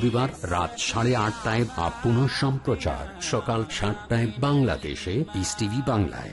রবিবার রাত সাড়ে আটটায় বা পুনঃ সম্প্রচার সকাল সাতটায় বাংলাদেশে পিস টিভি বাংলায়।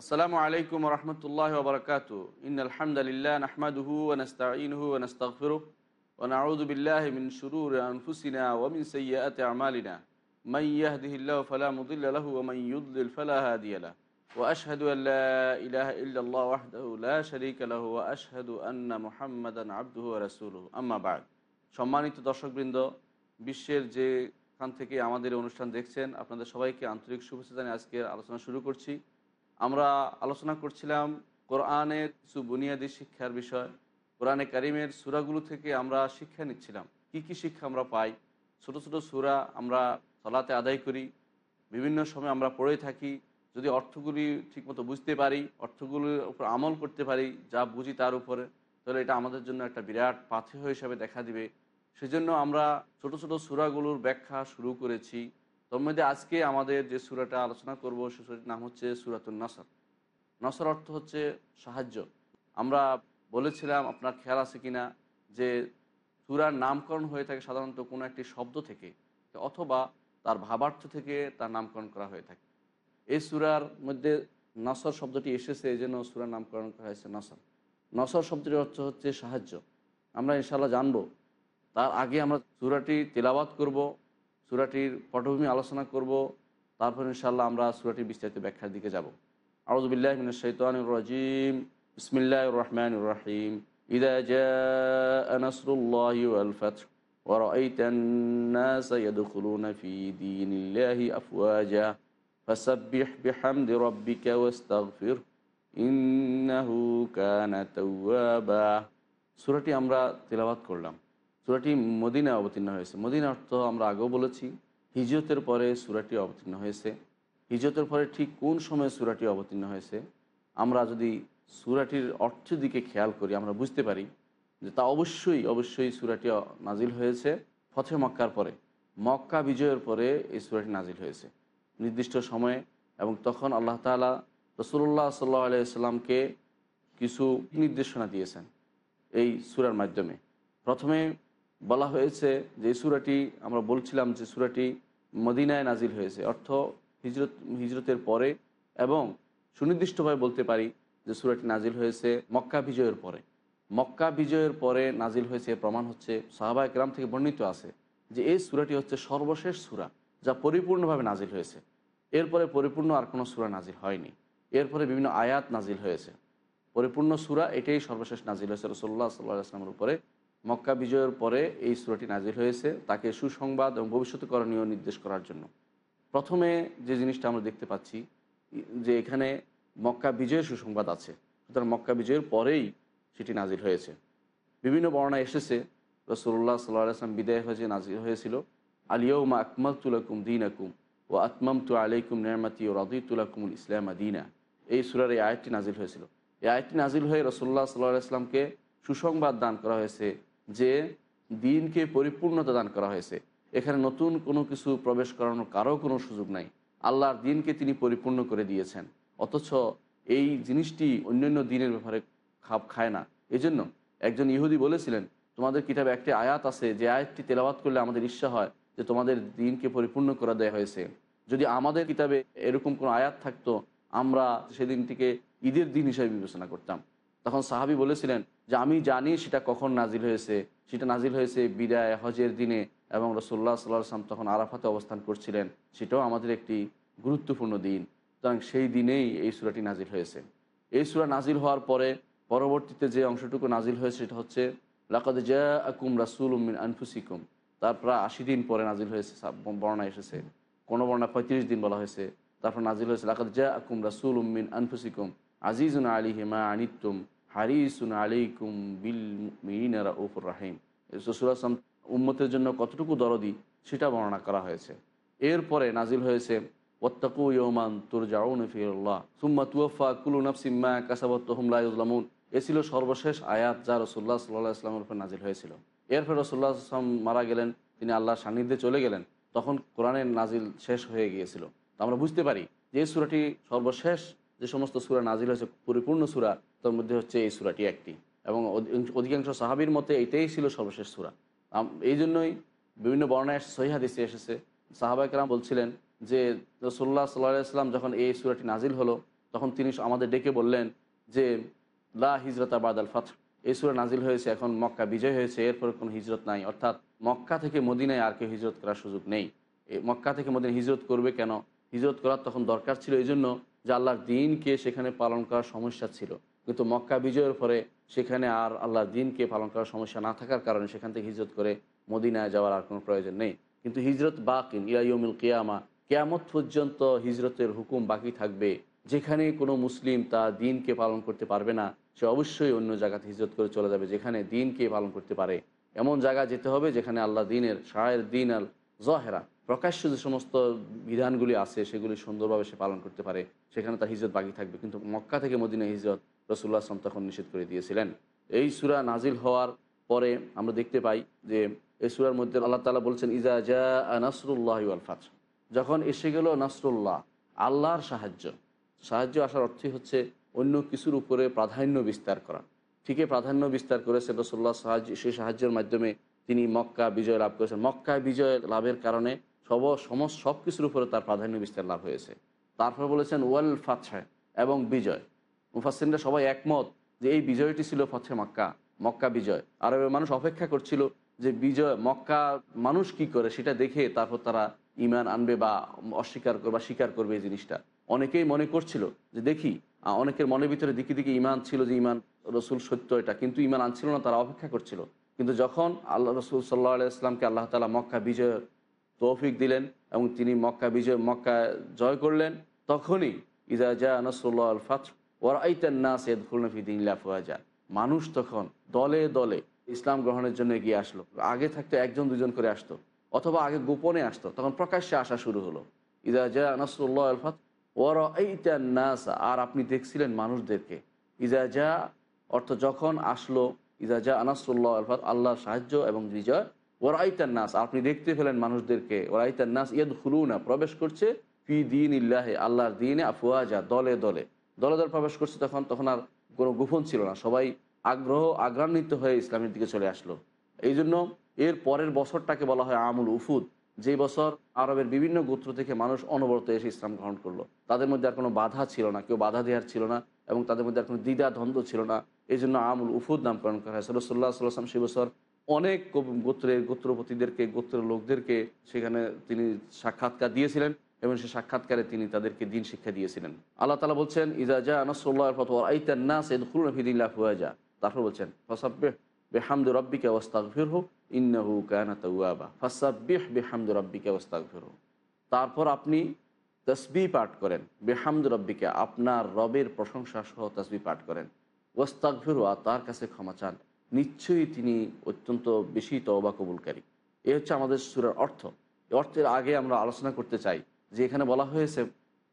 আসসালামু আলাইকুম রহমতুল্লাহ বরকাত ইনহামদুলিল্লাহ নহমাদু ওনস্তাঈনফির ওনাউদুবিল্লাহমিন শুরুর আনফুসিনা ওমিন সৈয়াত আমালিনা। মাইয়াহদিল্লাহ ফলামুদুল্লাহ ওমাইউদ্দুল ফলাহাদিয়া واشهد ان لا اله الا الله وحده لا شريك له واشهد ان محمدا عبده ورسوله اما بعد সম্মানিত দর্শকবৃন্দ, বিশ্বের যে কান থেকে আমাদের অনুষ্ঠান দেখছেন, আপনাদের সবাইকে আন্তরিক শুভেচ্ছা জানিয়ে আজকে আলোচনা শুরু করছি। আমরা আলোচনা করছিলাম কোরআনের কিছু বুনিয়াদী শিক্ষার বিষয়। কোরআনে কারিমের সুরাগুলো থেকে আমরা শিক্ষা নিচ্ছিলাম। কি কি শিক্ষা আমরা পাই? ছোট ছোট সুরা আমরা সলাতে আদায় করি। বিভিন্ন সময় আমরা পড়ে থাকি। যদি অর্থগুলি ঠিকমতো বুঝতে পারি, অর্থগুলির উপর আমল করতে পারি, যা বুঝি তার উপরে, তাহলে এটা আমাদের জন্য একটা বিরাট পাথেয় হিসাবে দেখা দিবে। সেজন্য আমরা ছোট ছোট সুরাগুলোর ব্যাখ্যা শুরু করেছি। তোর মধ্যে আজকে আমাদের যে সুরাটা আলোচনা করব, সে সুরাটির নাম হচ্ছে সুরাতুল নসর। নসর অর্থ হচ্ছে সাহায্য। আমরা বলেছিলাম, আপনার খেয়াল আছে কিনা, যে সুরার নামকরণ হয়ে থাকে সাধারণত কোনো একটি শব্দ থেকে, অথবা তার ভাবার্থ থেকে তার নামকরণ করা হয়ে থাকে। এই সুরার মধ্যে নসর শব্দটি এসেছে, এই জন্য সুরার নামকরণ করা হয়েছে নসর। নসর শব্দটির অর্থ হচ্ছে সাহায্য। আমরা ইনশাল্লাহ জানব, তার আগে আমরা সুরাটি তেলাওয়াত করব। সুরাটির পটভূমি আলোচনা করব তারপর ইনশাল্লাহ আমরা সুরাটির বিস্তারিত ব্যাখ্যার দিকে যাব আউজবিল্লাহ মিন শৈতানুর রাজিম বিসমিল্লাহ রহমান রহিম ইদা جاء نصر الله والفتح ورأيت الناس يدخلون في دين الله أفواجا فسبح بحمد ربك واستغفر إنه كان توابا সুরাটি আমরা তেলাওয়াত করলাম সুরাটি মদিনায় অবতীর্ণ হয়েছে। মদিনা অর্থ আমরা আগেও বলেছি, হিজরতের পরে সুরাটি অবতীর্ণ হয়েছে। হিজরতের পরে ঠিক কোন সময়ে সুরাটি অবতীর্ণ হয়েছে? আমরা যদি সুরাটির অর্থের দিকে খেয়াল করি, আমরা বুঝতে পারি যে তা অবশ্যই অবশ্যই সুরাটি নাজিল হয়েছে ফথে মক্কার পরে। মক্কা বিজয়ের পরে এই সুরাটি নাজিল হয়েছে। নির্দিষ্ট সময়ে এবং তখন আল্লাহ তালা রসুল্লাহ সাল্লাহ আলাইসাল্লামকে কিছু নির্দেশনা দিয়েছেন এই সুরার মাধ্যমে। প্রথমে বলা হয়েছে যে সুরাটি আমরা বলছিলাম যে সুরাটি মদিনায় নাজিল হয়েছে। অর্থ হিজরত, হিজরতের পরে এবং সুনির্দিষ্টভাবে বলতে পারি যে সুরাটি নাজিল হয়েছে মক্কা বিজয়ের পরে। মক্কা বিজয়ের পরে নাজিল হয়েছে প্রমাণ হচ্ছে সাহাবা গ্রাম থেকে বর্ণিত আছে যে এই সুরাটি হচ্ছে সর্বশেষ সুরা যা পরিপূর্ণভাবে নাজিল হয়েছে। এরপরে পরিপূর্ণ আর কোনো সুরা নাজিল হয়নি। এরপরে বিভিন্ন আয়াত নাজিল হয়েছে। পরিপূর্ণ সুরা এটাই সর্বশেষ নাজিল হয়েছে রসোল্লা সাল্লাহ আসলামের উপরে। মক্কা বিজয়ের পরে এই সুরাটি নাজিল হয়েছে, তাকে সুসংবাদ এবং ভবিষ্যৎ করণীয় নির্দেশ করার জন্য। প্রথমে যে জিনিসটা আমরা দেখতে পাচ্ছি, যে এখানে মক্কা বিজয়ের সুসংবাদ আছে। সুতরাং মক্কা বিজয়ের পরেই সেটি নাজিল হয়েছে। বিভিন্ন বর্ণনা এসেছে রসুল্লাহ সাল্লাহ আসলাম বিদায় হয়ে যে নাজিল হয়েছিল আলিয়মা আকমাল তুলাকুম দিন আকুম ও আতমাম তু আলাইকুম নেরমাতি ও রদিতুলাকুমুল ইসলাম আদিনা এই সুরার এই আয়টি নাজিল হয়েছিল। এই আয়টি নাজিল হয়ে রসুল্লাহ সাল্লাহ আসলামকে সুসংবাদ দান করা হয়েছে যে দিনকে পরিপূর্ণতা দান করা হয়েছে। এখানে নতুন কোনো কিছু প্রবেশ করানোর কারও কোনো সুযোগ নাই। আল্লাহর দিনকে তিনি পরিপূর্ণ করে দিয়েছেন। অথচ এই জিনিসটি অন্যান্য দিনের ব্যাপারে খাপ খায় না। এজন্য একজন ইহুদি বলেছিলেন, তোমাদের কিতাবে একটি আয়াত আছে, যে আয়াতটি তেলাওয়াত করলে আমাদের ইচ্ছা হয় যে তোমাদের দিনকে পরিপূর্ণ করে দেওয়া হয়েছে। যদি আমাদের কিতাবে এরকম কোনো আয়াত থাকতো, আমরা সেদিনটিকে ঈদের দিন হিসেবে বিবেচনা করতাম। তখন সাহাবি বলেছিলেন যে, আমি জানি সেটা কখন নাজিল হয়েছে। সেটা নাজিল হয়েছে বিদায় হজের দিনে এবং রসোল্লা সাল্লাম তখন আরাফাতে অবস্থান করছিলেন। সেটাও আমাদের একটি গুরুত্বপূর্ণ দিন। সুতরাং সেই দিনেই এই সুরাটি নাজিল হয়েছে। এই সুরা নাজিল হওয়ার পরে পরবর্তীতে যে অংশটুকু নাজিল হয়েছে সেটা হচ্ছে, লাকাদ জা আকুম রাসুল উমিন আনফুসিকুম। তার প্রায় আশি দিন পরে নাজিল হয়েছে বর্ণা এসেছে। কোনো বর্ণা পঁয়ত্রিশ দিন বলা হয়েছে। তারপর নাজিল হয়েছে, লাকাদ জা আকুম রাসুল উমিন আনফুসিকুম। আজিজুন আলী হেমা আনিতুম হারিসুন আলিকুম বিল মিনারা উফুর রাহিম। সুরাসম উম্মতের জন্য কতটুকু দরদি সেটা বর্ণনা করা হয়েছে। এরপরে নাজিল হয়েছে ওত্তাকু ইয়মান তুর জাউন ফিরল্লাহ সুম্মা তুয়ফা কুলু নফসিম্মা কাসাবত হুমলা ইসলামুন এ ছিল সর্বশেষ আয়াত যা রসুল্লাহ সাল্লাহ ইসলামের উপর নাজিল হয়েছিল। এরপর রসুল্লাহ আসলাম মারা গেলেন, তিনি আল্লাহর সান্নিধ্যে চলে গেলেন, তখন কোরআনের নাজিল শেষ হয়ে গিয়েছিল। তো আমরা বুঝতে পারি যে সুরাটি সর্বশেষ যে সমস্ত সুরা নাজিল হয়েছে, পরিপূর্ণ সুরা, তার মধ্যে হচ্ছে এই সুরাটি একটি। এবং অধিকাংশ সাহাবির মতে এটাই ছিল সর্বশেষ সুরা। এই জন্যই বিভিন্ন বর্ণায় সহিহাদিসে এসেছে সাহাবাইকরাম বলছিলেন যে রসোল্লা সাল্লাহ ইসলাম যখন এই সুরাটি নাজিল হলো, তখন তিনি আমাদের ডেকে বললেন যে, লা হিজরত আবাদ আল ফাত এই সুরা নাজিল হয়েছে এখন মক্কা বিজয় হয়েছে, এরপর কোনো হিজরত নাই। অর্থাৎ মক্কা থেকে মদিনায় আর কেউ হিজরত করার সুযোগ নেই। মক্কা থেকে মদিনা হিজরত করবে কেন? হিজরত করার তখন দরকার ছিল, এই জন্য যে আল্লাহর দিনকে সেখানে পালন করার সমস্যা ছিল। কিন্তু মক্কা বিজয়ের পরে সেখানে আর আল্লাহর দিনকে পালন করার সমস্যা না থাকার কারণে সেখান থেকে হিজরত করে মদিনায় যাওয়ার আর কোনো প্রয়োজন নেই। কিন্তু হিজরত বাকিন ইয়াইমিল কেয়ামা, কেয়ামত পর্যন্ত হিজরতের হুকুম বাকি থাকবে। যেখানে কোনো মুসলিম তা দিনকে পালন করতে পারবে না, সে অবশ্যই অন্য জায়গাতে হিজরত করে চলে যাবে যেখানে দিনকে পালন করতে পারে। এমন জায়গা যেতে হবে যেখানে আল্লাহ দিনের শায়ের দিন আল জহেরা প্রকাশ্য যে সমস্ত বিধানগুলি আছে, সেগুলি সুন্দরভাবে সে পালন করতে পারে, সেখানে তার হিজরত বাকি থাকবে। কিন্তু মক্কা থেকে মদিনা হিজরত রসুল্লাহ আসলাম তখন নিষেধ করে দিয়েছিলেন। এই সুরা নাজিল হওয়ার পরে আমরা দেখতে পাই যে, এই সুরার মধ্যে আল্লাহ তালা বলছেন ইজা জা নাসরুল্লাহ আল ফাত যখন এসে গেল নাসরুল্লাহ, আল্লাহর সাহায্য। সাহায্য আসার অর্থই হচ্ছে অন্য কিছুর উপরে প্রাধান্য বিস্তার করা। ঠিকই প্রাধান্য বিস্তার করেছে রসুল্লাহ সাহায্য, সেই সাহায্যের মাধ্যমে তিনি মক্কা বিজয় লাভ করেছেন। মক্কা বিজয় লাভের কারণে সব সমস্ত সব কিছুর উপরে তার প্রাধান্য বিস্তার লাভ হয়েছে। তারপর বলেছেন, ওয়াল ফাতছে এবং বিজয়। মুফাসিনরা সবাই একমত যে এই বিজয়টি ছিল ফচ্ছে মক্কা মক্কা বিজয়। আরবের মানুষ অপেক্ষা করছিল যে বিজয়, মক্কা মানুষ কি করে সেটা দেখে তারপর তারা ইমান আনবে বা অস্বীকার করবে বা স্বীকার করবে এই জিনিসটা। অনেকেই মনে করছিল যে দেখি অনেকের মনের ভিতরে দিকে দিকে ইমান ছিল যে ইমান রসুল সত্য এটা, কিন্তু ইমান আনছিল না, তারা অপেক্ষা করছিল। কিন্তু যখন আল্লাহ রসুল সাল্লাহ ইসলামকে আল্লাহ তালা মক্কা বিজয় তৌফিক দিলেন এবং তিনি মক্কা বিজয়, মক্কা জয় করলেন। তখনই ইজা জা নসরুল্লাহ আল ফাত ওর আইতান্না সৈয়দ খুলনফিদিন লাফাজা মানুষ তখন দলে দলে ইসলাম গ্রহণের জন্য এগিয়ে আসলো। আগে থাকতে একজন, দুজন করে আসতো, অথবা আগে গোপনে আসতো। তখন প্রকাশ্যে আসা শুরু হলো। ইজা জা নসরুল্লাহ আল ফাত ওর নাস। আর আপনি দেখছিলেন মানুষদেরকে। ইজা যা অর্থ যখন আসলো ইজা যা আনাসুল্লাহ আলফাত আল্লাহর সাহায্য এবং বিজয় ওরাইতান নাস, আপনি দেখতে পেলেন মানুষদেরকে ওরাইতান নাস ইয়দ খুলুনা প্রবেশ করছে ফি দিন ইল্লাহে আল্লাহর দিনে আফুয়াজা দলে দলে। দলে দল প্রবেশ করছে তখন তখন আর কোনো গোপন ছিল না। সবাই আগ্রহ, আগ্রান্বিত হয়ে ইসলামের দিকে চলে আসলো। এই জন্য এর পরের বছরটাকে বলা হয় আমুল উফুদ। যে বছর আরবের বিভিন্ন গোত্র থেকে মানুষ অনবরত এসে ইসলাম গ্রহণ করল। তাদের মধ্যে আর কোনো বাধা ছিল না, কেউ বাধা দেওয়ার ছিল না এবং তাদের মধ্যে আর কোনো দ্বিধা দ্বন্দ্ব ছিল না। এই জন্য আমুল উফুদ নামকরণ করা হয় সরসল্লাহ সাল্লাম সে বছর অনেক গোত্রের গোত্রপতিদেরকে, গোত্রের লোকদেরকে সেখানে তিনি সাক্ষাৎকার দিয়েছিলেন এবং সে সাক্ষাৎকারে তিনি তাদেরকে দিন শিক্ষা দিয়েছিলেন। আল্লাহ তালা বলছেন ইজাজা আনাসল্লাহ হুয়াজা তারপর বলছেন ফসাব্বে বেহামদু রব্বিকে ওস্তাকফির হু ইন্নাহু কানা তাওয়াবা। ফাসাব্বিহ বেহামদু হু তারপর আপনি তসবি পাঠ করেন। বেহামদু রব্বিকে, আপনার রবের প্রশংসা সহ তসবি পাঠ করেন। ওয়াস্তাক ফেরুয়া তার কাছে ক্ষমা চান। নিশ্চয়ই তিনি অত্যন্ত বেশি তওবা কবুলকারী। এ হচ্ছে আমাদের সুরের অর্থ। অর্থের আগে আমরা আলোচনা করতে চাই যে এখানে বলা হয়েছে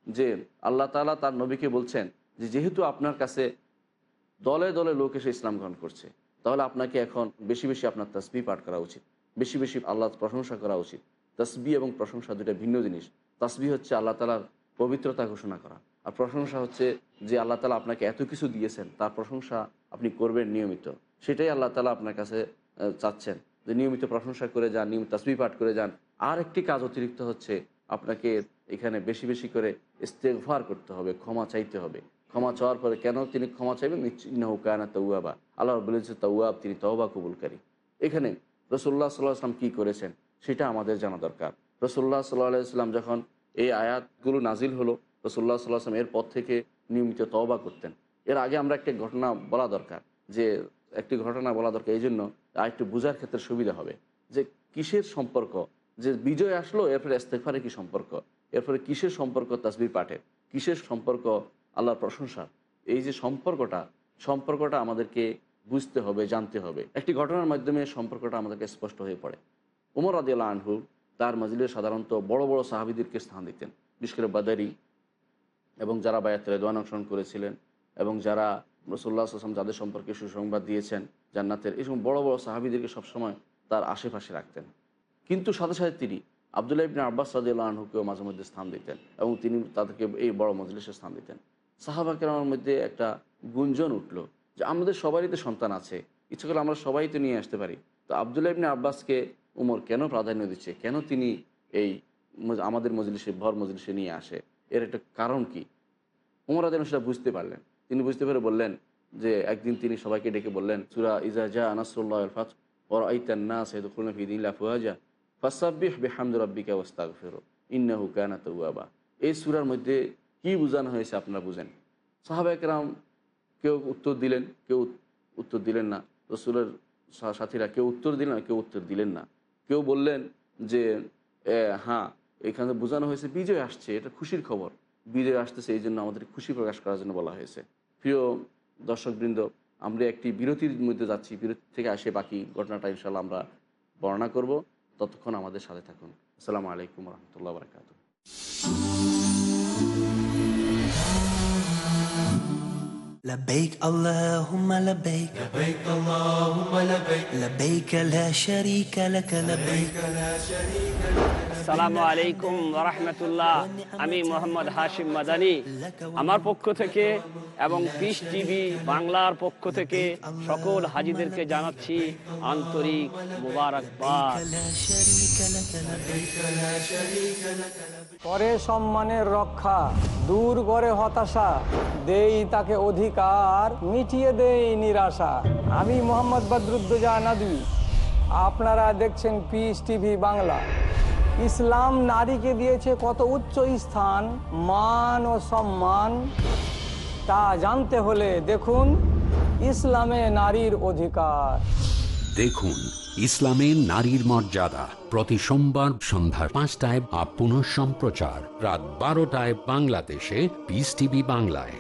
যে আল্লাহ তালা তার নবীকে বলছেন যে যেহেতু আপনার কাছে দলে দলে লোক এসে ইসলাম গ্রহণ করছে, তাহলে আপনাকে এখন বেশি বেশি আপনার তসবি পাঠ করা উচিত। বেশি বেশি আল্লাহ প্রশংসা করা উচিত। তসবি এবং প্রশংসা দুটা ভিন্ন জিনিস। তসবি হচ্ছে আল্লাহ তালার পবিত্রতা ঘোষণা করা। আর প্রশংসা হচ্ছে যে আল্লাহ তালা আপনাকে এত কিছু দিয়েছেন, তার প্রশংসা আপনি করবেন নিয়মিত। সেটাই আল্লাহ তালা আপনার কাছে চাচ্ছেন। যে নিয়মিত প্রশংসা করে যান, নিয়মিত তসবি পাঠ করে যান। আর একটি কাজ অতিরিক্ত হচ্ছে আপনাকে এখানে বেশি বেশি করে ইস্তেকভার করতে হবে, ক্ষমা চাইতে হবে। ক্ষমা চাওয়ার পরে কেন তিনি ক্ষমা চাইবেন? নৌকানা তৌয়াবা আল্লাহ বলেছে তৌয়াব তিনি তওবা কবুলকারী। এখানে রসুল্লাহ সাল্লাহ আসলাম কী করেছেন? সেটা আমাদের জানা দরকার। রসুল্লাহ সাল্লাহ আলাইসাল্লাম যখন এই আয়াতগুলো নাজিল হলো রসুল্লাহ সাল্লাহ আসলাম এর পর থেকে নিয়মিত তওবা করতেন। এর আগে আমরা একটা ঘটনা বলা দরকার যে একটি ঘটনা বলা দরকার এই জন্য আরেকটু বোঝার ক্ষেত্রে সুবিধা হবে। যে কিসের সম্পর্ক? যে বিজয় আসলো, এরপরে ইস্তেফারে কি সম্পর্ক? এরপরে কিসের সম্পর্ক তাসবির পাঠের? কিসের সম্পর্ক? আল্লাহর প্রশংসা। এই যে সম্পর্কটা সম্পর্কটা আমাদেরকে বুঝতে হবে, জানতে হবে। একটি ঘটনার মাধ্যমে সম্পর্কটা আমাদেরকে স্পষ্ট হয়ে পড়ে। উমর আদিয়াল আনহু তার মজিলে সাধারণত বড় বড় সাহাবিদেরকে স্থান দিতেন। বিশেষ করে বাদারি এবং যারা বায়াত রেদওয়ান অংশগ্রহণ করেছিলেন এবং যারা রসুল্লাহ আসলাম যাদের সম্পর্কে সুসংবাদ দিয়েছেন জান্নাতের, এই সময় বড় বড় সাহাবিদেরকে সবসময় তার আশেপাশে রাখতেন। কিন্তু সাথে সাথে তিনি আবদুল্লাহ ইবিন আব্বাস সাদিউল্লাহ আনহুকেও মাঝে মধ্যে স্থান দিতেন এবং তিনি তাদেরকে এই বড় মজলিসে স্থান দিতেন। সাহাবা কেরামের মধ্যে একটা গুঞ্জন উঠল যে, আমাদের সবারই তো সন্তান আছে, ইচ্ছে করলে আমরা সবাই তো নিয়ে আসতে পারি। তো আবদুল্লাহ ইবিন আব্বাসকে উমর কেন প্রাধান্য দিচ্ছে? কেন তিনি এই আমাদের মজলিসে, ভর মজলিসে নিয়ে আসে? এর একটা কারণ কি? উমর আদিন সেটা বুঝতে পারলেন। তিনি বুঝতে পেরে বললেন যে একদিন তিনি সবাইকে ডেকে বললেন, সুরা ইজা জা আনাসুল্লাহ বেহামদ রব্বিকা ফেরো এই সুরার মধ্যে কি বোঝানো হয়েছে আপনারা বুঝেন? সাহাবাকরাম কেউ উত্তর দিলেন, কেউ উত্তর দিলেন না। রসুলের সাথীরা কেউ উত্তর দিলেন, কেউ উত্তর দিলেন না। কেউ বললেন যে হ্যাঁ এখানে বোঝানো হয়েছে বিজয় আসছে, এটা খুশির খবর। বিজয় আসতেছে এই জন্য আমাদের খুশি প্রকাশ করার জন্য বলা হয়েছে। প্রিয় দর্শকবৃন্দ আমরা একটি বিরতির মধ্যে যাচ্ছি বিরতি থেকে আসে বাকি ঘটনাটা ইনশাল্লাহ আমরা বর্ণনা করব ততক্ষণ আমাদের সাথে থাকুন আসসালামু আলাইকুম রহমতুল্লাহ বারকাত لبيك اللهم لبيك لبيك اللهم لبيك لبيك لا شريك لك لبيك আসসালামু আলাইকুম রহমতুল্লাহ আমি মোহাম্মদ হাশিম মাদানি। আমার পক্ষ থেকে এবং পিস টিভি বাংলার পক্ষ থেকে সকল হাজিদেরকে জানাচ্ছি আন্তরিক মুবারকবাদ। করে সম্মানের রক্ষা, দূর করে হতাশা, দেই তাকে অধিকার, মিটিয়ে দেই নিরাশা। আমি মোহাম্মদ বদরুদ্দোজা নাদুই আপনারা দেখছেন পিস টিভি বাংলা। ইসলাম নারীকে দিয়েছে কত উচ্চ স্থান মান ও সম্মান। তা জানতে হলে দেখুন ইসলামে নারীর অধিকার। দেখুন ইসলামে নারীর মর্যাদা প্রতি সোমবার সন্ধ্যা পাঁচটায় বা পুনঃ সম্প্রচার রাত বারোটায় বাংলাদেশে পিস টিভি বাংলায়।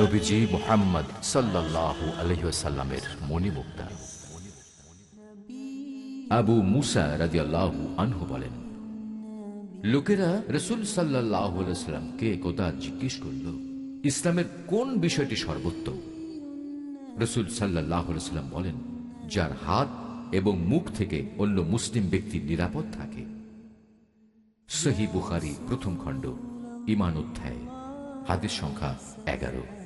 নবীজি মোহাম্মদ সাল্লাল্লাহু আলহিসাল্লামের মণিমুক্তা। আবু মুসা রাদিয়াল্লাহু আনহু বলেন, লোকেরা রসুল সাল্লাহ সাল্লামকে একদা জিজ্ঞেস করল, ইসলামের কোন বিষয়টি সর্বোত্তম? রসুল সাল্লাহ সাল্লাম বলেন, যার হাত এবং মুখ থেকে অন্য মুসলিম ব্যক্তি নিরাপদ থাকে। সহি বুখারি প্রথম খণ্ড, ইমান অধ্যায় হাতের সংখ্যা এগারো।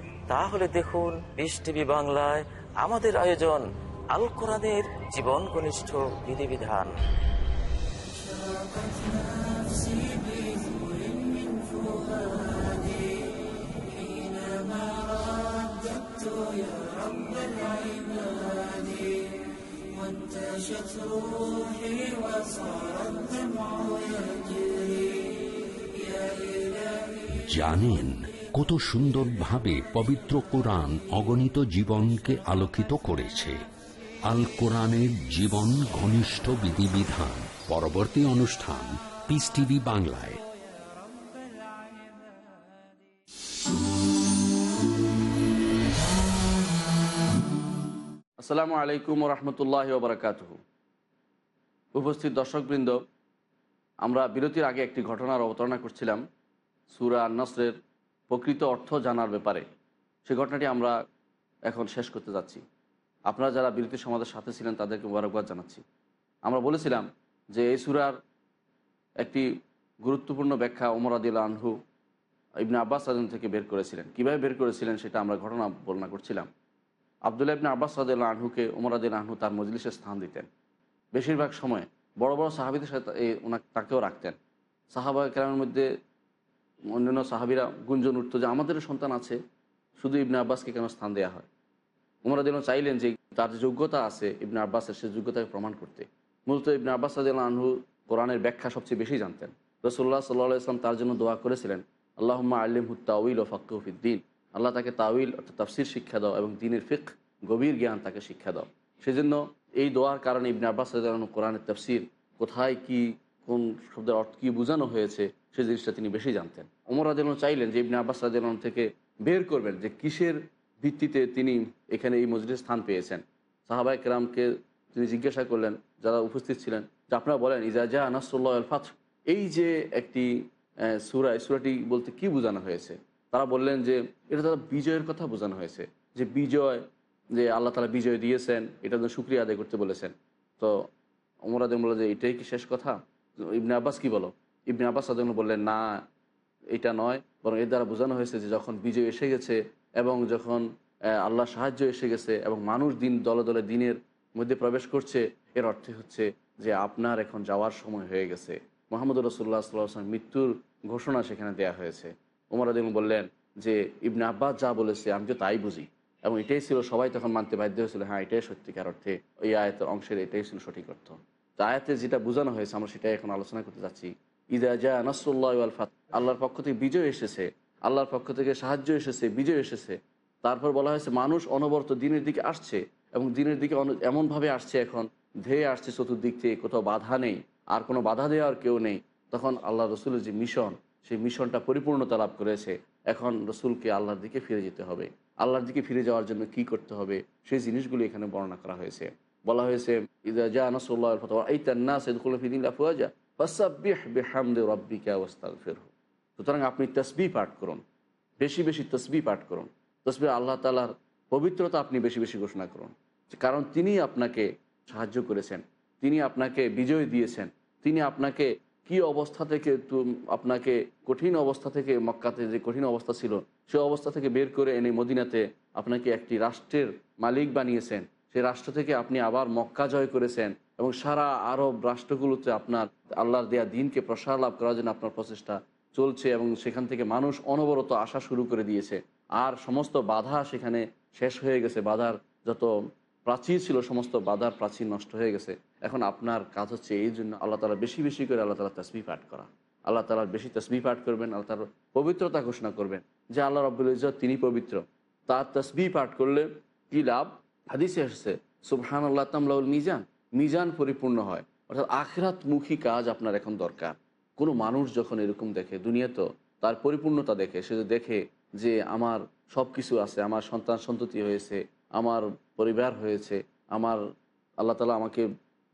তাহলে দেখুন বিশ টিভি বাংলায় আমাদের আয়োজন আল কোরআনের জীবন ঘনিষ্ঠ বিধিবিধান। জানেন কত সুন্দরভাবে পবিত্র কোরআন অগণিত জীবনকে আলোকিত করেছে। আল কোরআনের জীবন ঘনিষ্ঠ বিধিবিধান। পরবর্তী অনুষ্ঠান পিস টিভি বাংলায়। আসসালামু আলাইকুম রহমতুল্লাহ বারকাত উপস্থিত দর্শকবৃন্দ, আমরা বিরতির আগে একটি ঘটনার অবতারণা করছিলাম। সুরা নসরের প্রকৃত অর্থ জানার ব্যাপারে সে ঘটনাটি আমরা এখন শেষ করতে যাচ্ছি। আপনারা যারা বিরতির সমাজের সাথে ছিলেন তাদেরকে মোবারকবাদ জানাচ্ছি। আমরা বলেছিলাম যে এই সুরার একটি গুরুত্বপূর্ণ ব্যাখ্যা ওমর আদিল আনহু, ইবনে আব্বাস আজম থেকে বের করেছিলেন। কীভাবে বের করেছিলেন সেটা আমরা ঘটনা বর্ণনা করছিলাম। আবদুল্লাহ ইবনে আব্বাস রাদিল্লা আনহুকে ওমর আদিল আনহু তার মজলিসে স্থান দিতেন। বেশিরভাগ সময় বড় বড় সাহাবিদের সাথে এই তাকেও রাখতেন। সাহাবা কেরামের মধ্যে অন্যান্য সাহাবিরা গুঞ্জন উঠতো যে আমাদেরও সন্তান আছে, শুধু ইবনে আব্বাসকে কেন স্থান দেওয়া হয়? ওমর আদিল চাইলেন যে তার যে যোগ্যতা আছে ইবনে আব্বাসের, সে যোগ্যতাকে প্রমাণ করতে। মূলত ইবনে আব্বাস রাদিল্লা আনহু কোরআনের ব্যাখ্যা সবচেয়ে বেশি জানতেন। রসুল্লাহ সাল্লাহ ইসলাম তার জন্য দোয়া করেছিলেন, আল্লাহম্মা আল্লিম হুত্তাউল ও ফাক্কুফিদ্দিন আল্লাহ তাকে তাউইল অর্থাৎ তাফসির শিক্ষা দাও এবং দিনের ফিক গভীর জ্ঞান তাকে শিক্ষা দাও। সেজন্য এই দোয়ার কারণে ইবনে আব্বাস রাদিয়াল্লাহু আনহু কোরআনের তাফসির কোথায় কি কোন শব্দের অর্থ কী বোঝানো হয়েছে সেই জিনিসটা তিনি বেশি জানতেন। ওমর রাদিয়াল্লাহু চাইলেন যে ইবনে আব্বাস রাদিয়াল্লাহু থেকে বের করবেন যে কিসের ভিত্তিতে তিনি এখানে এই মসজিদে স্থান পেয়েছেন। সাহাবাই কেরামকে তিনি জিজ্ঞাসা করলেন, যারা উপস্থিত ছিলেন, যে আপনারা বলেন ইজাজা আনাসুল্লাহ ফাত এই যে একটি সূরা সূরাটি বলতে কি বোঝানো হয়েছে? তারা বললেন যে এটা তারা বিজয়ের কথা বোঝানো হয়েছে। যে বিজয়, যে আল্লাহ তালা বিজয় দিয়েছেন, এটা জন্য সুক্রিয়া আদায় করতে বলেছেন। তো অমরাদিন বলল যে এটাই কি শেষ কথা? ইবনে আব্বাস কি বলো? ইবনে আব্বাস আদিন বললেন, না, এটা নয়, বরং এর দ্বারা বোঝানো হয়েছে যে যখন বিজয় এসে গেছে এবং যখন আল্লাহ সাহায্য এসে গেছে এবং মানুষ দিন দলে দলে দিনের মধ্যে প্রবেশ করছে, এর অর্থে হচ্ছে যে আপনার এখন যাওয়ার সময় হয়ে গেছে। মোহাম্মদ রসুল্লাহ সাল্লাম মৃত্যুর ঘোষণা সেখানে দেয়া হয়েছে। ওমর আদিম বললেন যে, ইবনে আব্বাস যা বলেছে আমি তো তাই বুঝি। এবং এটাই ছিল সবাই তখন মানতে বাধ্য হয়েছিল হ্যাঁ এটাই সত্যিকার অর্থে, এই আয়তের অংশের এটাই ছিল সঠিক অর্থ। আয়াতে যেটা বোঝানো হয়েছে, আমরা সেটাই এখন আলোচনা করতে যাচ্ছি। ইদা জা নাসুল্লাহ আল ফাত, আল্লাহর পক্ষ থেকে বিজয় এসেছে, আল্লাহর পক্ষ থেকে সাহায্য এসেছে, বিজয় এসেছে। তারপর বলা হয়েছে, মানুষ অনবরত দিনের দিকে আসছে এবং দিনের দিকে এমনভাবে আসছে এখন, ধেয়ে আসছে চতুর্দিক থেকে, কোথাও বাধা নেই, আর কোনো বাধা দেওয়ার কেউ নেই। তখন আল্লাহ রসুলের যে মিশন, সেই মিশনটা পরিপূর্ণতা লাভ করেছে। এখন রসুলকে আল্লাহর দিকে ফিরে যেতে হবে। আল্লাহর দিকে ফিরে যাওয়ার জন্য কি করতে হবে, সেই জিনিসগুলি এখানে বর্ণনা করা হয়েছে। বলা হয়েছে ইদা জা নাসুল্লাহ সুতরাং আপনি তসবি পাঠ করুন, বেশি বেশি তসবি পাঠ করুন। তসবি আল্লাহ তালার পবিত্রতা আপনি বেশি বেশি ঘোষণা করুন। কারণ তিনি আপনাকে সাহায্য করেছেন, তিনি আপনাকে বিজয় দিয়েছেন, তিনি আপনাকে কি অবস্থা থেকে আপনাকে কঠিন অবস্থা থেকে মক্কাতে যে কঠিন অবস্থা ছিল, সে অবস্থা থেকে বের করে এনে মদিনাতে আপনাকে একটি রাষ্ট্রের মালিক বানিয়েছেন। সেই রাষ্ট্র থেকে আপনি আবার মক্কা জয় করেছেন এবং সারা আরব রাষ্ট্রগুলোতে আপনার আল্লাহর দেয়া দিনকে প্রসার লাভ করার জন্য আপনার প্রচেষ্টা চলছে এবং সেখান থেকে মানুষ অনবরত আসা শুরু করে দিয়েছে। আর সমস্ত বাধা সেখানে শেষ হয়ে গেছে। বাধার যত প্রাচীর ছিল, সমস্ত বাধার প্রাচীর নষ্ট হয়ে গেছে। এখন আপনার কাজ হচ্ছে এই জন্য আল্লাহ তালা বেশি বেশি করে আল্লাহ তালা তসবি পাঠ করা। আল্লাহ তালার বেশি তসবি পাঠ করবেন, আল্লাহ তালার পবিত্রতা ঘোষণা করবেন। যে আল্লাহ রব্বুল ইজত তিনি পবিত্র। তার তসবি পাঠ করলে কি লাভ? হাদিসে এসেছে সুবহান আল্লাহ তামলাউল মিজান মিজান পরিপূর্ণ হয়। অর্থাৎ আখরাতমুখী কাজ আপনার এখন দরকার। কোনো মানুষ যখন এরকম দেখে দুনিয়া তো তার পরিপূর্ণতা দেখে, সে দেখে যে আমার সব কিছু আছে, আমার সন্তান সন্ততি হয়েছে, আমার পরিবার হয়েছে, আমার আল্লাহ তালা আমাকে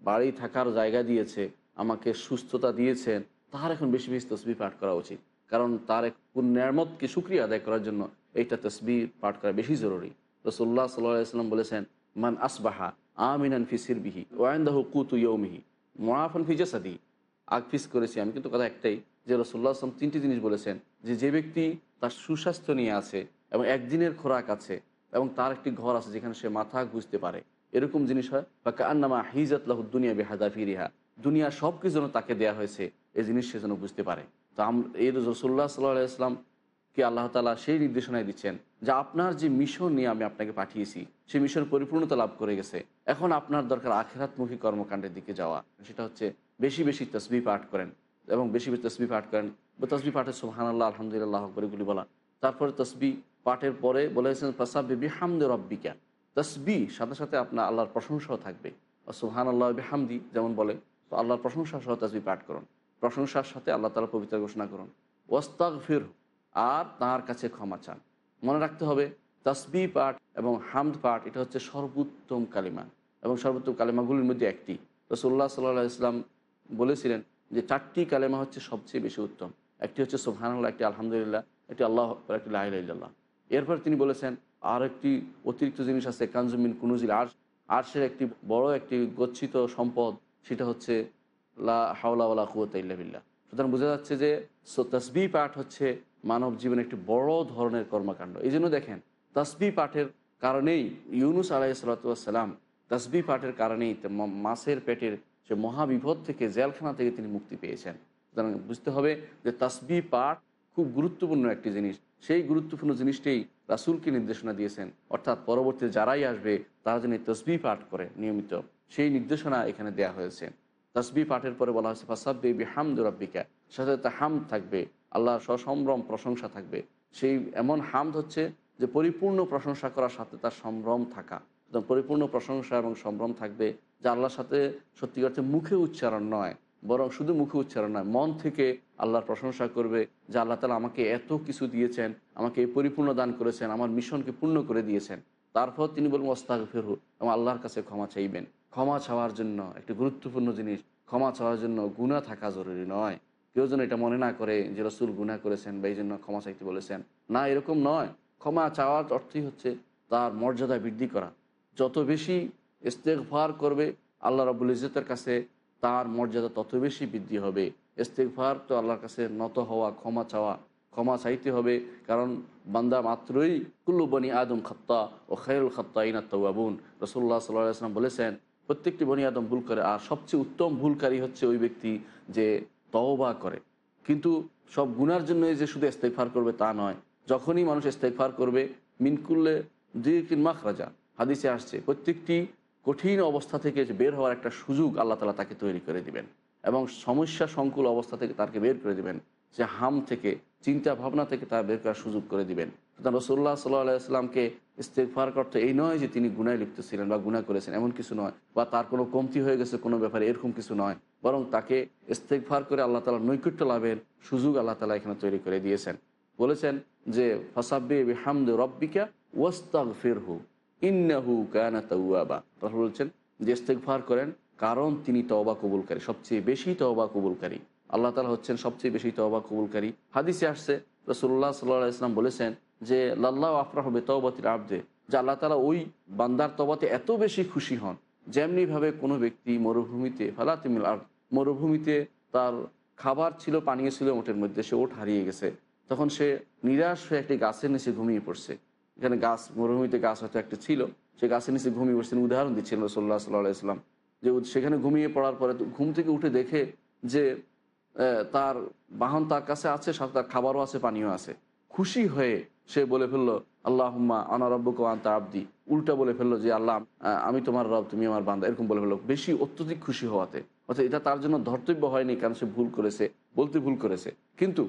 বাড়ি থাকার জায়গা দিয়েছে, আমাকে সুস্থতা দিয়েছেন, তার এখন বেশি বেশি তসবি পাঠ করা উচিত। কারণ তার এক নিয়ামতকে সুক্রিয়া আদায় করার জন্য এইটা তসবি পাঠ করা বেশি জরুরি। রসুল্লাহ সাল্লাম বলেছেন, মান আসবাহা আমিনান ফি সিরবিহি ওয়াইন্দাহু কুতু ইয়ৌমিহি মোয়াফান ফি জাসাদি। আগফিস করেছি আমি, কিন্তু কথা একটাই যে রসুল্লাহ আসলাম তিনটি জিনিস বলেছেন, যে যে ব্যক্তি তার সুস্বাস্থ্য নিয়ে আছে এবং একদিনের খোরাক আছে এবং তার একটি ঘর আছে যেখানে সে মাথা গুঁজতে পারে। এরকম জিনিস হয়, বা কান্নামা হিজাত লাহু দুনিয়া বেহাদা ফিরিহা। দুনিয়া সব কিছু যেন তাকে দেয়া হয়েছে এই জিনিস সে যেন বুঝতে পারে। তো আম এই রসুল্লাহ সাল্লাহ ইসলাম কে আল্লাহ তালা সেই নির্দেশনায় দিচ্ছেন যে আপনার যে মিশন নিয়ে আমি আপনাকে পাঠিয়েছি, সেই মিশন পরিপূর্ণতা লাভ করে গেছে। এখন আপনার দরকার আখেরাতমুখী কর্মকাণ্ডের দিকে যাওয়া। সেটা হচ্ছে বেশি বেশি তসবি পাঠ করেন এবং বেশি বেশি তসবি পাঠ করেন। তসবি পাঠের সোহান আল্লাহ আলহামদুলিল্লাহ আকবরগুলি বলা। তারপরে তসবি পাঠের পরে বলেছেন প্রসাব বিবি হামদে রব্বিকা। তসবি সাথে সাথে আপনার আল্লাহর প্রশংসাও থাকবে। সোহান আল্লাহ হামদি যেমন বলে, তো আল্লাহর প্রশংসা সহ তসবি পাঠ করুন। প্রশংসার সাথে আল্লাহ তালা পবিত্র ঘোষণা করুন। ওস্তাক ফির আর তার কাছে ক্ষমা চান। মনে রাখতে হবে, তসবি পাঠ এবং হামদ পাঠ, এটা হচ্ছে সর্বোত্তম কালিমা। এবং সর্বোত্তম কালিমাগুলির মধ্যে একটি। রসুল্লাহ সাল্লাহ ইসলাম বলেছিলেন যে চারটি কালেমা হচ্ছে সবচেয়ে বেশি উত্তম। একটি হচ্ছে সোহানুল্লাহ একটি আলহামদুলিল্লাহ, একটি আল্লাহ একটি লাহিল্লাহ এরপর তিনি বলেছেন আর একটি অতিরিক্ত জিনিস আছে কানজুমিন কুনুজিল আর আর্শের একটি বড়, একটি গচ্ছিত সম্পদ, সেটা হচ্ছে লা হাওলা কুয়তা ইল্লা বিল্লাহ। সুতরাং বোঝা যাচ্ছে যে তসবি পাঠ হচ্ছে মানব জীবনে একটি বড় ধরনের কর্মকাণ্ড। এই জন্য দেখেন তসবি পাঠের কারণেই ইউনুস আলাইসালাম তসবি পাঠের কারণেই তে মাছের পেটের সে মহাবিপদ থেকে জেলখানা থেকে তিনি মুক্তি পেয়েছেন। সুতরাং বুঝতে হবে যে তসবি পাঠ খুব গুরুত্বপূর্ণ একটি জিনিস। সেই গুরুত্বপূর্ণ জিনিসটাই রাসুলকে নির্দেশনা দিয়েছেন। অর্থাৎ পরবর্তীতে যারাই আসবে, তারা যেন তসবি পাঠ করে, নিয়মিত। সেই নির্দেশনা এখানে দেয়া হয়েছে। তসবি পাঠের পরে বলা হয়েছে ফাসাব্বি বিহামদু রব্বিকা সাথে সাথে হামদ থাকবে। আল্লাহর সসম্ভ্রম প্রশংসা থাকবে। সেই এমন হামদ হচ্ছে যে পরিপূর্ণ প্রশংসা করার সাথে তার সম্ভ্রম থাকা। সুতরাং পরিপূর্ণ প্রশংসা এবং সম্ভ্রম থাকবে যা আল্লাহর সাথে সত্যি অর্থে মুখে উচ্চারণ নয়, বরং শুধু মুখে উচ্চারণ নয়, মন থেকে আল্লাহর প্রশংসা করবে যে আল্লাহ তালা আমাকে এত কিছু দিয়েছেন, আমাকে পরিপূর্ণ দান করেছেন, আমার মিশনকে পূর্ণ করে দিয়েছেন। তারপর তিনি বলবেন ওস্তাক ফেরু এবং আল্লাহর কাছে ক্ষমা চাইবেন। ক্ষমা চাওয়ার জন্য একটি গুরুত্বপূর্ণ জিনিস, ক্ষমা চাওয়ার জন্য গুণা থাকা জরুরি নয়। কেউ যেন এটা মনে না করে যে রসুল গুণা করেছেন বা এই জন্য ক্ষমা চাইতে বলেছেন। না, এরকম নয়। ক্ষমা চাওয়ার অর্থই হচ্ছে তার মর্যাদা বৃদ্ধি করা। যত বেশি ইস্তেকভার করবে, আল্লাহ রাবুল ইজতের কাছে তার মর্যাদা তত বেশি বৃদ্ধি হবে। ইস্তেকভার তো আল্লাহর কাছে নত হওয়া, ক্ষমা চাওয়া, ক্ষমা চাইতে হবে। কারণ বান্দা মাত্রই, কুল্লু বনি আদম খত্তা ও খেরুল খত্তা ইনা তওয়াবুন রসুল্লাহ সাল্লাহ আসলাম বলেছেন, প্রত্যেকটি বনি আদম ভুল করে, আর সবচেয়ে উত্তম ভুলকারী হচ্ছে ওই ব্যক্তি যে তওবা করে। কিন্তু সব গুনার জন্যই যে শুধু ইস্তেকফার করবে তা নয়, যখনই মানুষ ইস্তেকফার করবে মিনকুল্লে দিকিন মাখরাজা, হাদিসে আসছে, প্রত্যেকটি কঠিন অবস্থা থেকে বের হওয়ার একটা সুযোগ আল্লাহ তালা তাকে তৈরি করে দিবেন এবং সমস্যা সংকুল অবস্থা থেকে তাকে বের করে দিবেন, যে হাম থেকে, চিন্তা ভাবনা থেকে তার বের করার সুযোগ করে দিবেন। রসুল্লাহ সাল্লাহ ইস্তেকফার করতে, এই নয় যে তিনি গুনায় লিপ্ত ছিলেন বা গুণা করেছেন, এমন কিছু নয় বা তার কোনো কমতি হয়ে গেছে কোনো ব্যাপারে, এরকম কিছু নয়। বরং তাকে ইস্তেকফার করে আল্লাহ তালা নৈকট্য লাভের সুযোগ আল্লাহ তালা এখানে তৈরি করে দিয়েছেন। বলেছেন যে ফসাব্বে হামদ রব্বিকা ওয়াস্তাগ ফিরহু ইন্নাহু কানা তাহলে বলছেন যে ইস্তেকফার করেন কারণ তিনি তওবা কবুলকারী, সবচেয়ে বেশি তওবা কবুলকারী। আল্লাহ তালা হচ্ছেন সবচেয়ে বেশি তওবা কবুলকারী। হাদিসে আসছে রসুল্লাহ সাল্লাহ ইসলাম বলেছেন যে, লাল্লাহ আফরাহ হবে তওবাতির আবদে, যে আল্লাহ তালা ওই বান্দার তবাতে এত বেশি খুশি হন, যেমনিভাবে কোনো ব্যক্তি মরুভূমিতে, ফালাতিমিল আর মরুভূমিতে তার খাবার ছিল, পানীয় ছিল, ওটের মধ্যে সে ওট হারিয়ে গেছে। তখন সে নিরাশ হয়ে একটি গাছের নিচে ঘুমিয়ে পড়ছে। এখানে গাছ, মরুভূমিতে গাছ হয়তো একটা ছিল, সে গাছের নিচে ঘুমিয়ে পড়ছেন উদাহরণ দিচ্ছেন রসল্লাহ সাল্লাহ ইসলাম যে সেখানে ঘুমিয়ে পড়ার পরে ঘুম থেকে উঠে দেখে যে তার বাহন তার কাছে আছে, সাথে তার খাবারও আছে, পানীয় আছে। খুশি হয়ে সে বলে ফেলল আল্লাহ হুম্মা আনা রব্বুক আন্তা আব্দি। উল্টা বলে ফেলল যে, আল্লাহ আমি তোমার রব, তুমি আমার বান্দা। এরকম বলে ফেলল। বেশি অত্যধিক খুশি হওয়াতে। অর্থাৎ এটা তার জন্য ধর্তব্য হয়নি, কারণ সে ভুল করেছে, বলতে ভুল করেছে। কিন্তু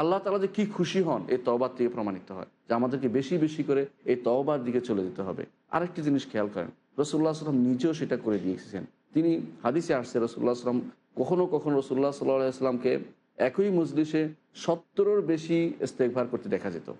আল্লাহ তালা যে কি খুশি হন এই তওবার থেকে প্রমাণিত হয় যে আমাদেরকে বেশি বেশি করে এই তওবার দিকে চলে যেতে হবে। আরেকটি জিনিস খেয়াল করেন রসুল্লাহ সাল্লাম নিজেও সেটা করে দিয়েছেন তিনি হাদিসে আসছে রসুল্লাহ সাল্লাম কখনো কখনো রসুল্লাহ সাল্লাহ আসলামকে একই মজলিসে সত্তরের বেশি ইস্তেকভার করতে দেখা যেত।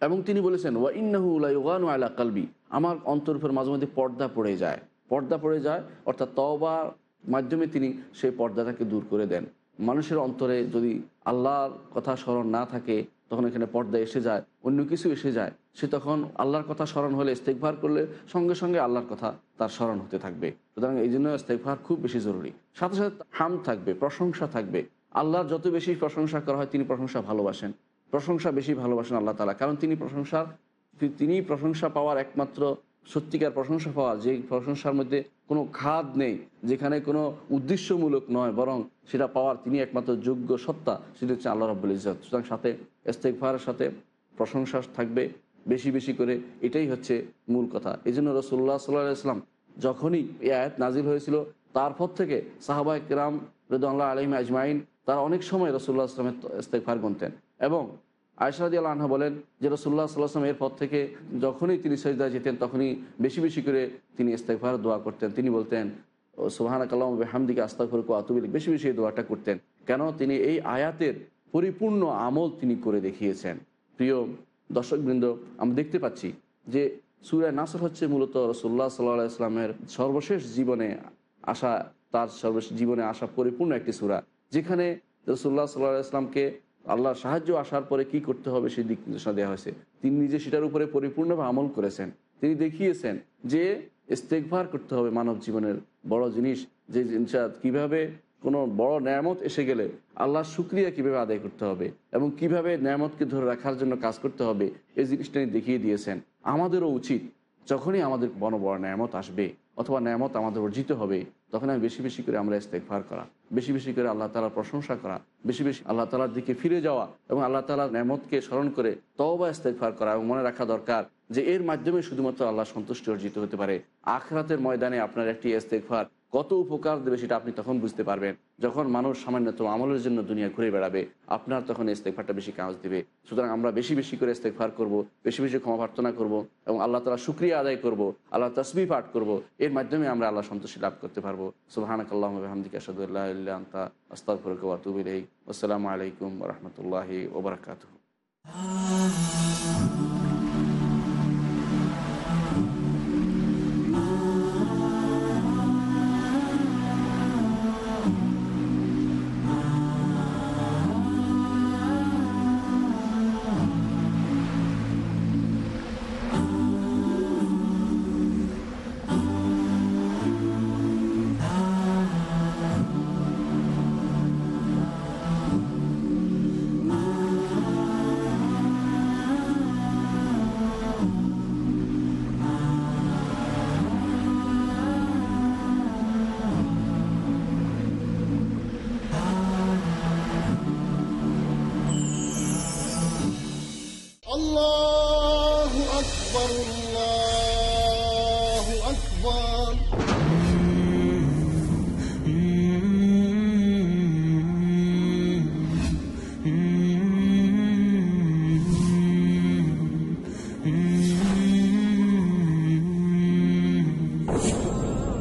এবং তিনি বলেছেন, ওয়া ইন্নাহু লাইগানু আলা কালবি। আমার অন্তর উপর মাঝে মধ্যে পর্দা পড়ে যায়। পর্দা পড়ে যায়, অর্থাৎ তওবার মাধ্যমে তিনি সেই পর্দাটাকে দূর করে দেন। মানুষের অন্তরে যদি আল্লাহর কথা স্মরণ না থাকে, তখন এখানে পর্দা এসে যায়, অন্য কিছু এসে যায়। সে তখন আল্লাহর কথা স্মরণ হলে ইস্তেকভার করলে সঙ্গে সঙ্গে আল্লাহর কথা তার স্মরণ হতে থাকবে। সুতরাং এই জন্য ইস্তেকভার খুব বেশি জরুরি। সাথে সাথে হাম থাকবে, প্রশংসা থাকবে। আল্লাহর যত বেশি প্রশংসা করা হয়, তিনি প্রশংসা ভালোবাসেন। প্রশংসা বেশি ভালোবাসেন আল্লাহ তালা কারণ তিনি প্রশংসার, তিনি প্রশংসা পাওয়ার একমাত্র সত্যিকার প্রশংসা পাওয়া, যে প্রশংসার মধ্যে কোনো খাদ নেই, যেখানে কোনো উদ্দেশ্যমূলক নয়, বরং সেটা পাওয়ার তিনি একমাত্র যোগ্য সত্তা, সেটা হচ্ছে আল্লাহ রব্বুল ইজত সুতরাং সাথে ইস্তেকভারের সাথে প্রশংসা থাকবে বেশি বেশি করে, এটাই হচ্ছে মূল কথা। এই জন্য রসুল্লাহ সাল্লাহ ইসলাম যখনই এই আয়াত নাজিল হয়েছিল, তারপর থেকে সাহাবা কিরাম রেদুল্লাহ আলহিম আজমাইন তারা অনেক সময় রসুল্লাহ আসলামের ইস্তেকভার গুনতেন। এবং আয়সাদি আল্লাহ আনহা বলেন যে রসুল্লাহ সাল্লাহাম এর পর থেকে যখনই তিনি সজদায় যেতেন, তখনই বেশি বেশি করে তিনি ইস্তেকভার দোয়া করতেন। তিনি বলতেন, ও সুবাহানা কালাম হামদিকে আস্তা করে আতুবিল বেশি বেশি এই দোয়াটা করতেন। কেন? তিনি এই আয়াতের পরিপূর্ণ আমল তিনি করে দেখিয়েছেন। প্রিয় দর্শকবৃন্দ, আমরা দেখতে পাচ্ছি যে সুরায় নাসর হচ্ছে মূলত রসুল্লাহ সাল্লাহ ইসলামের সর্বশেষ জীবনে আসা, তার সর্বশেষ জীবনে আসা পরিপূর্ণ একটি সুরা। যেখানে রসুল্লাহ সাল্লাহ ইসলামকে আল্লাহর সাহায্য আসার পরে কি করতে হবে সেই দিক নির্দেশনা দেওয়া হয়েছে। তিনি নিজে সেটার উপরে পরিপূর্ণভাবে আমল করেছেন। তিনি দেখিয়েছেন যে ইস্তেকভার করতে হবে মানব জীবনের বড় জিনিস, যে জিনিসটা কীভাবে কোনো বড় ন্যায়ামত এসে গেলে আল্লাহর শুক্রিয়া কীভাবে আদায় করতে হবে এবং কীভাবে ন্যায়ামতকে ধরে রাখার জন্য কাজ করতে হবে, এই জিনিসটা দেখিয়ে দিয়েছেন। আমাদেরও উচিত যখনই আমাদের বড় বড় ন্যায়ামত আসবে। অথবা ন্যামত আমাদের অর্জিত হবে, তখন আমি বেশি বেশি করে আমরা ইস্তেকফার করা, বেশি বেশি করে আল্লাহ তালার প্রশংসা করা, বেশি বেশি আল্লাহ তালার দিকে ফিরে যাওয়া এবং আল্লাহ তালার ন্যামতকে স্মরণ করে তওবা ইস্তেকফার করা এবং মনে রাখা দরকার যে এর মাধ্যমে শুধুমাত্র আল্লাহ সন্তুষ্টি অর্জিত হতে পারে। আখরাতের ময়দানে আপনার একটি ইস্তেকফার কত উপকার দেবে সেটা আপনি তখন বুঝতে পারবেন। যখন মানুষ সামান্যতম আমলের জন্য দুনিয়া ঘুরে বেড়াবে, আপনার তখন ইস্তেকফারটা বেশি কাজ দেবে। সুতরাং আমরা বেশি বেশি করে ইস্তেকফার করব, বেশি বেশি ক্ষমা প্রার্থনা করব এবং আল্লাহ তালা শুক্রিয়া আদায় করব, আল্লাহ তসবি পাঠ করব। এর মাধ্যমে আমরা আল্লাহ সন্তুষ্টি লাভ করতে পারব। সুবাহানক আল্লাহ হামদিকা সদুল্লাহ আন্তা আস্তাফরক ওয়াতুবিল আসসালামু আলাইকুম রহমতুল্লাহি ওবরাকাত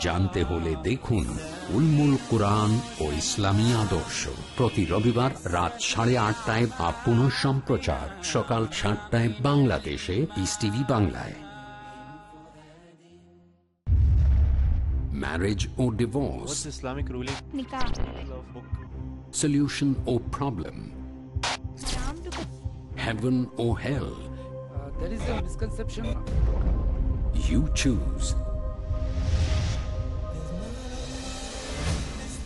জানতে হলে দেখুন উলমুল কোরআন ও ইসলামী আদর্শ প্রতি রবিবার রাত সাড়ে আটটায় বা পুনঃ সম্প্রচার সকাল সাতটায় বাংলাদেশে পিস টিভি বাংলায় marriage or divorce, What's Islamic ruling? solution or problem, heaven or hell. there is a misconception. You choose.